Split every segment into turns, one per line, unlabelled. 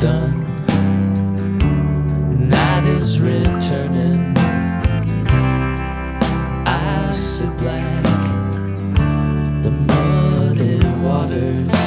done, night is returning. I sit black, the muddy waters.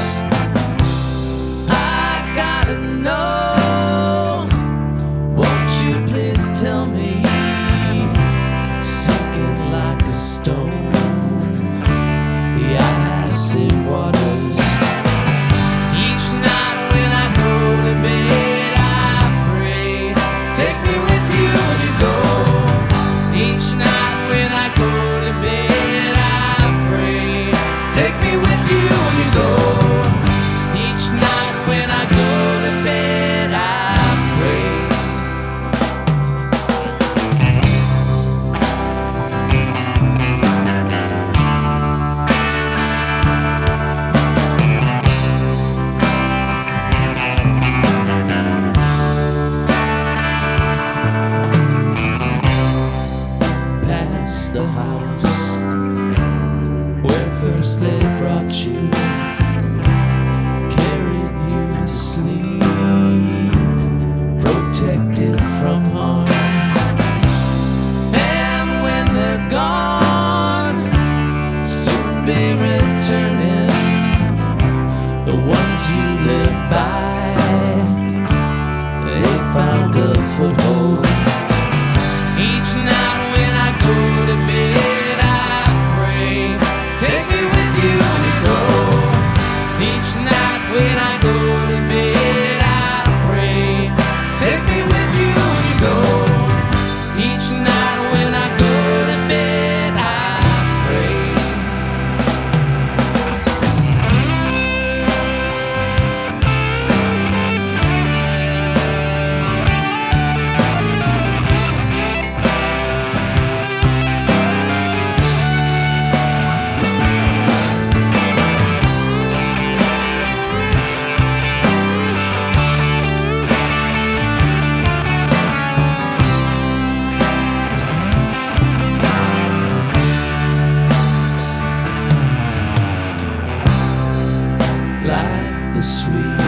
found a like the sweet,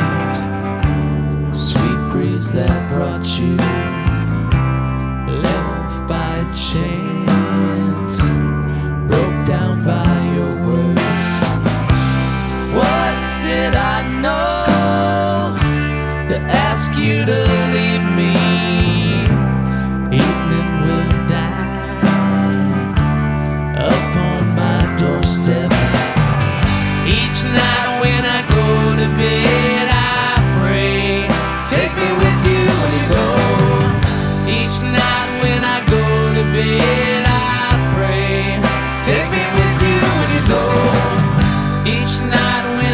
sweet breeze that brought you love by chance, broke down by your words. What did I know to ask you to?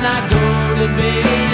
I go to bed.